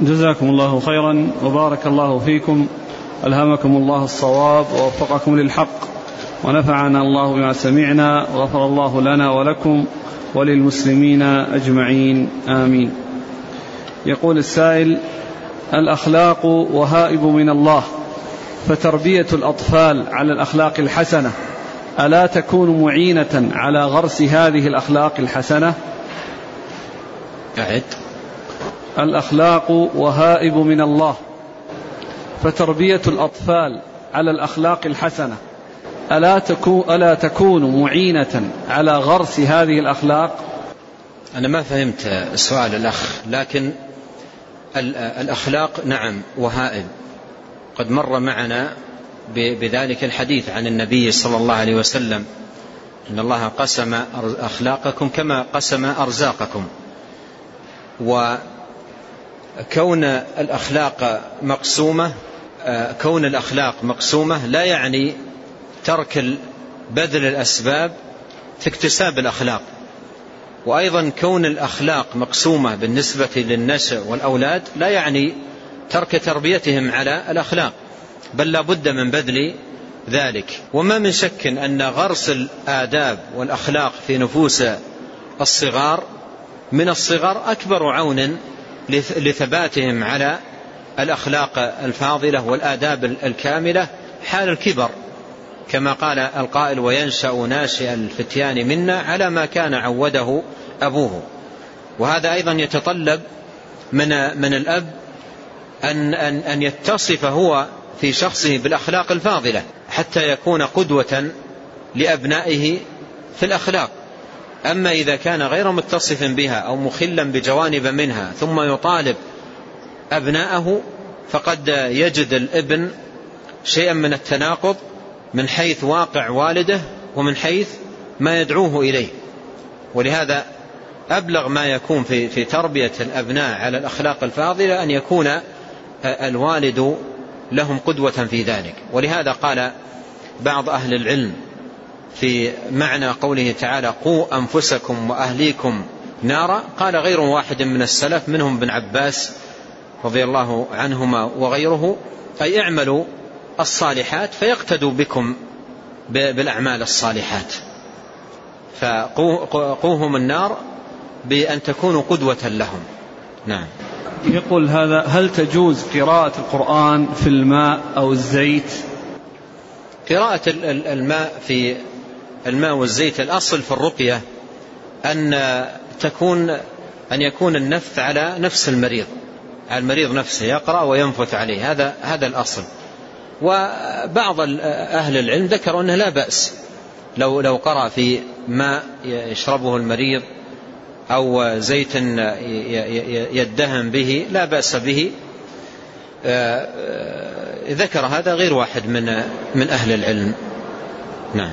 جزاكم الله خيرا وبارك الله فيكم. ألهمكم الله الصواب ووفقكم للحق. ونفعنا الله بما سمعنا وغفر الله لنا ولكم وللمسلمين أجمعين. آمين. يقول السائل الأخلاق وهائب من الله فتربية الأطفال على الأخلاق الحسنة ألا تكون معينة على غرس هذه الأخلاق الحسنة؟ أعد. الأخلاق وهائب من الله. فتربية الأطفال على الأخلاق الحسنة. ألا تكون, ألا تكون معينة على غرس هذه الأخلاق؟ أنا ما فهمت سؤال الأخ لكن الأخلاق نعم وهائب. قد مر معنا بذلك الحديث عن النبي صلى الله عليه وسلم. إن الله قسم أخلاقكم كما قسم أرزاقكم. وكون الأخلاق مقسومة كون الأخلاق مقسومة لا يعني ترك بذل الأسباب في اكتساب الأخلاق. وأيضا كون الأخلاق مقسومة بالنسبة للنشأ والأولاد لا يعني ترك تربيتهم على الأخلاق بل لا بد من بذل ذلك. وما من شك أن غرس الآداب والأخلاق في نفوس الصغار من الصغر أكبر عون لثباتهم على الأخلاق الفاضلة والآداب الكاملة حال الكبر. كما قال القائل وينشأ ناشئ الفتيان منا على ما كان عوده أبوه. وهذا أيضا يتطلب من, من الأب أن, أن, أن يتصف هو في شخصه بالأخلاق الفاضلة حتى يكون قدوة لأبنائه في الأخلاق. أما إذا كان غير متصف بها أو مخلا بجوانب منها ثم يطالب أبناءه فقد يجد الابن شيئا من التناقض من حيث واقع والده ومن حيث ما يدعوه إليه. ولهذا أبلغ ما يكون في, في تربية الأبناء على الأخلاق الفاضلة أن يكون الوالد لهم قدوة في ذلك. ولهذا قال بعض أهل العلم في معنى قوله تعالى قوا أنفسكم وأهليكم نارا قال غير واحد من السلف منهم بن عباس رضي الله عنهما وغيره أي اعملوا الصالحات فيقتدوا بكم بالأعمال الصالحات. فقوهم النار بأن تكونوا قدوة لهم. نعم. يقول هذا هل تجوز قراءة القرآن في الماء أو الزيت؟ قراءة الماء في الماء والزيت الأصل في الرقية أن تكون أن يكون النفث على نفس المريض على المريض نفسه يقرأ وينفث عليه هذا هذا الأصل. وبعض أهل العلم ذكروا أنه لا بأس لو لو قرأ في ماء يشربه المريض أو زيت يدهن به لا بأس به. ذكر هذا غير واحد من من أهل العلم. نعم.